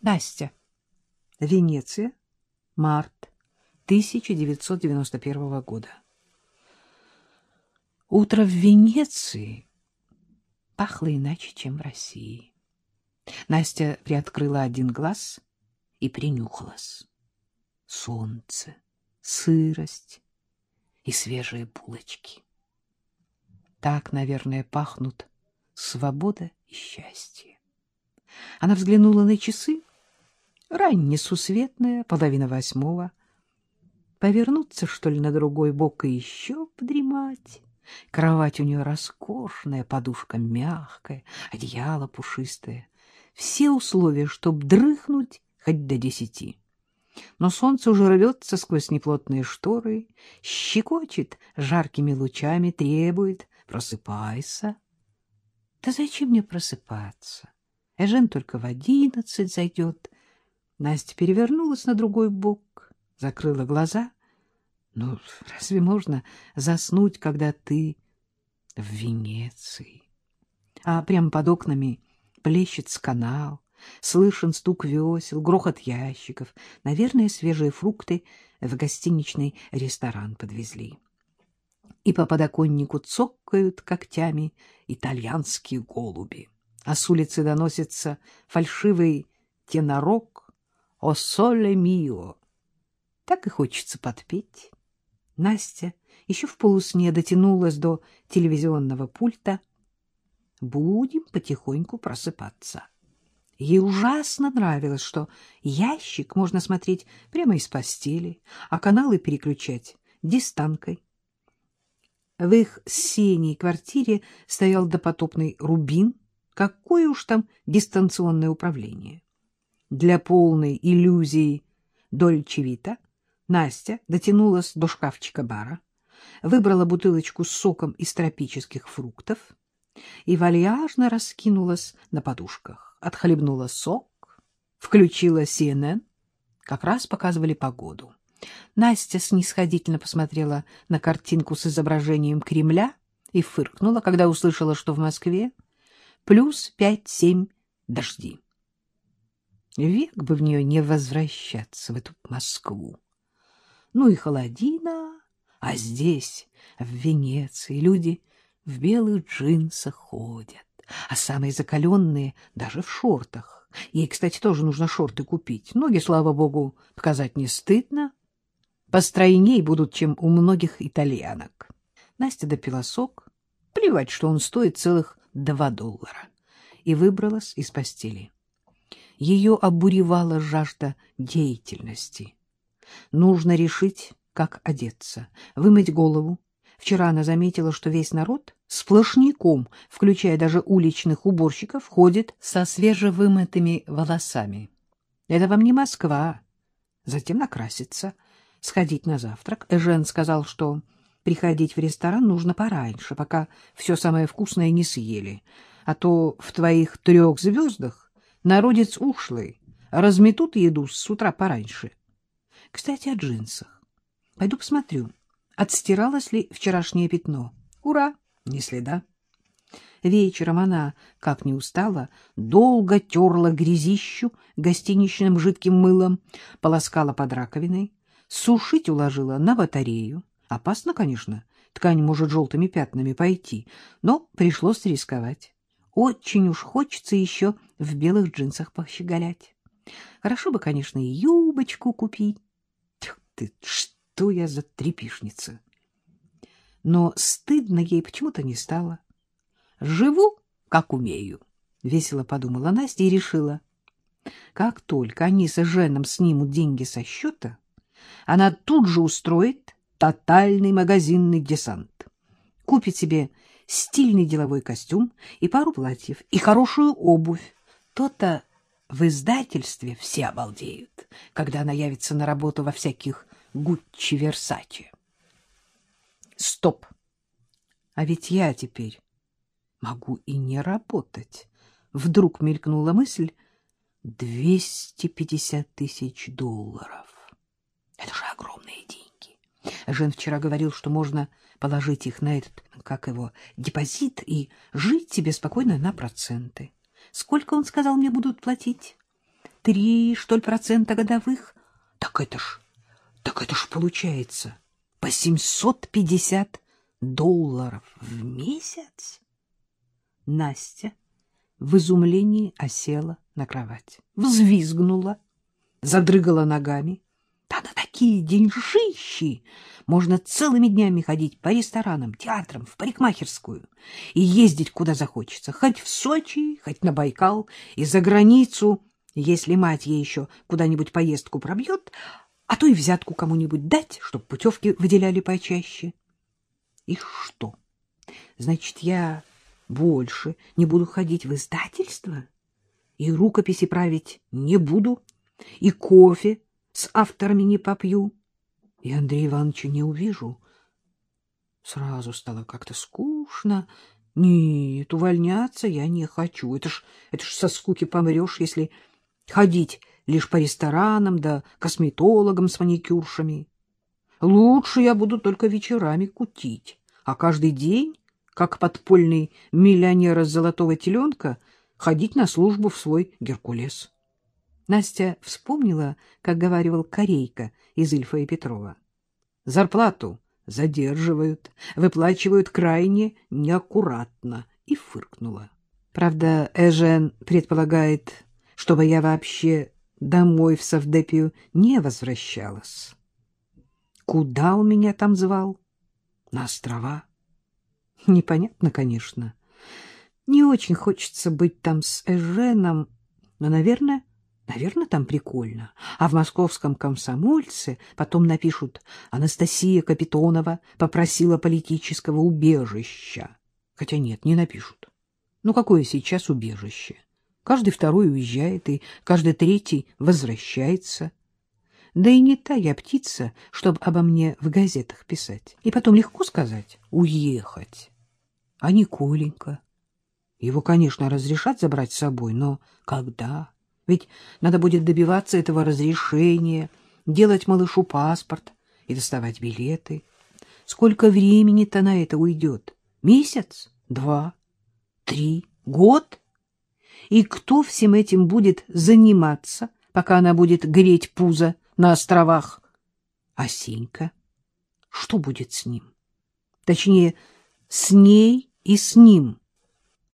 Настя. Венеция. Март 1991 года. Утро в Венеции пахло иначе, чем в России. Настя приоткрыла один глаз и принюхалась. Солнце, сырость и свежие булочки. Так, наверное, пахнут свобода и счастье. Она взглянула на часы. Раннесусветная, половина восьмого. Повернуться, что ли, на другой бок и еще подремать? Кровать у нее роскошная, подушка мягкая, одеяло пушистое. Все условия, чтоб дрыхнуть хоть до десяти. Но солнце уже рвется сквозь неплотные шторы, щекочет жаркими лучами, требует «просыпайся». Да зачем мне просыпаться? Эжен только в одиннадцать зайдет. Настя перевернулась на другой бок, закрыла глаза. Ну, разве можно заснуть, когда ты в Венеции? А прямо под окнами плещется канал, слышен стук весел, грохот ящиков. Наверное, свежие фрукты в гостиничный ресторан подвезли и по подоконнику цокают когтями итальянские голуби. А с улицы доносится фальшивый тенорок «О соле мио». Так и хочется подпеть. Настя еще в полусне дотянулась до телевизионного пульта. Будем потихоньку просыпаться. Ей ужасно нравилось, что ящик можно смотреть прямо из постели, а каналы переключать дистанкой. В их синей квартире стоял допотопный рубин. Какое уж там дистанционное управление. Для полной иллюзии Дольчевита Настя дотянулась до шкафчика бара, выбрала бутылочку с соком из тропических фруктов и вальяжно раскинулась на подушках. Отхлебнула сок, включила CNN, как раз показывали погоду. Настя снисходительно посмотрела на картинку с изображением Кремля и фыркнула, когда услышала, что в Москве плюс пять-семь дожди. Век бы в нее не возвращаться, в эту Москву. Ну и холодина, а здесь, в Венеции, люди в белых джинсах ходят, а самые закаленные даже в шортах. Ей, кстати, тоже нужно шорты купить. Ноги, слава богу, показать не стыдно постройней будут, чем у многих итальянок. Настя допила сок, плевать, что он стоит целых два доллара, и выбралась из постели. Ее обуревала жажда деятельности. Нужно решить, как одеться, вымыть голову. Вчера она заметила, что весь народ сплошняком, включая даже уличных уборщиков, ходит со свежевымытыми волосами. Это вам не Москва. Затем накраситься — сходить на завтрак. Эжен сказал, что приходить в ресторан нужно пораньше, пока все самое вкусное не съели, а то в твоих трех звездах народец ушлый, разметут еду с утра пораньше. Кстати, о джинсах. Пойду посмотрю, отстиралось ли вчерашнее пятно. Ура! Ни следа. Вечером она, как не устала, долго терла грязищу гостиничным жидким мылом, полоскала под раковиной, Сушить уложила на батарею. Опасно, конечно, ткань может желтыми пятнами пойти, но пришлось рисковать. Очень уж хочется еще в белых джинсах пощеголять. Хорошо бы, конечно, и юбочку купить. Ты, что я за трепишница! Но стыдно ей почему-то не стало. Живу, как умею, — весело подумала Настя и решила. Как только они с Женом снимут деньги со счета, она тут же устроит тотальный магазинный десант. Купит себе стильный деловой костюм и пару платьев, и хорошую обувь. То-то в издательстве все обалдеют, когда она явится на работу во всяких Гуччи Версачи. Стоп! А ведь я теперь могу и не работать. Вдруг мелькнула мысль — двести пятьдесят тысяч долларов. Это же огромные деньги. Жен вчера говорил, что можно положить их на этот, как его, депозит и жить себе спокойно на проценты. Сколько, он сказал, мне будут платить? три, что ли, процента годовых? Так это ж, так это ж получается по 750 долларов в месяц. Настя в изумлении осела на кровать, взвизгнула, задрыгала ногами. Такие деньжищи можно целыми днями ходить по ресторанам, театрам, в парикмахерскую и ездить куда захочется, хоть в Сочи, хоть на Байкал и за границу, если мать ей еще куда-нибудь поездку пробьет, а то и взятку кому-нибудь дать, чтоб путевки выделяли почаще. И что? Значит, я больше не буду ходить в издательство и рукописи править не буду, и кофе с авторами не попью, и Андрея Ивановича не увижу. Сразу стало как-то скучно. Нет, увольняться я не хочу. Это ж, это ж со скуки помрешь, если ходить лишь по ресторанам да косметологам с маникюршами. Лучше я буду только вечерами кутить, а каждый день, как подпольный миллионер из золотого теленка, ходить на службу в свой Геркулес. Настя вспомнила, как говаривал Корейка из Ильфа и Петрова. Зарплату задерживают, выплачивают крайне неаккуратно, и фыркнула. Правда, Эжен предполагает, чтобы я вообще домой в Савдепию не возвращалась. Куда он меня там звал? На острова? Непонятно, конечно. Не очень хочется быть там с Эженом, но, наверное, Наверное, там прикольно. А в московском комсомольце потом напишут «Анастасия Капитонова попросила политического убежища». Хотя нет, не напишут. Ну, какое сейчас убежище? Каждый второй уезжает, и каждый третий возвращается. Да и не та я птица, чтобы обо мне в газетах писать. И потом легко сказать «уехать». А Николенька? Его, конечно, разрешат забрать с собой, но когда? Ведь надо будет добиваться этого разрешения, делать малышу паспорт и доставать билеты. Сколько времени-то на это уйдет? Месяц? Два? Три? Год? И кто всем этим будет заниматься, пока она будет греть пузо на островах? А Синька? Что будет с ним? Точнее, с ней и с ним.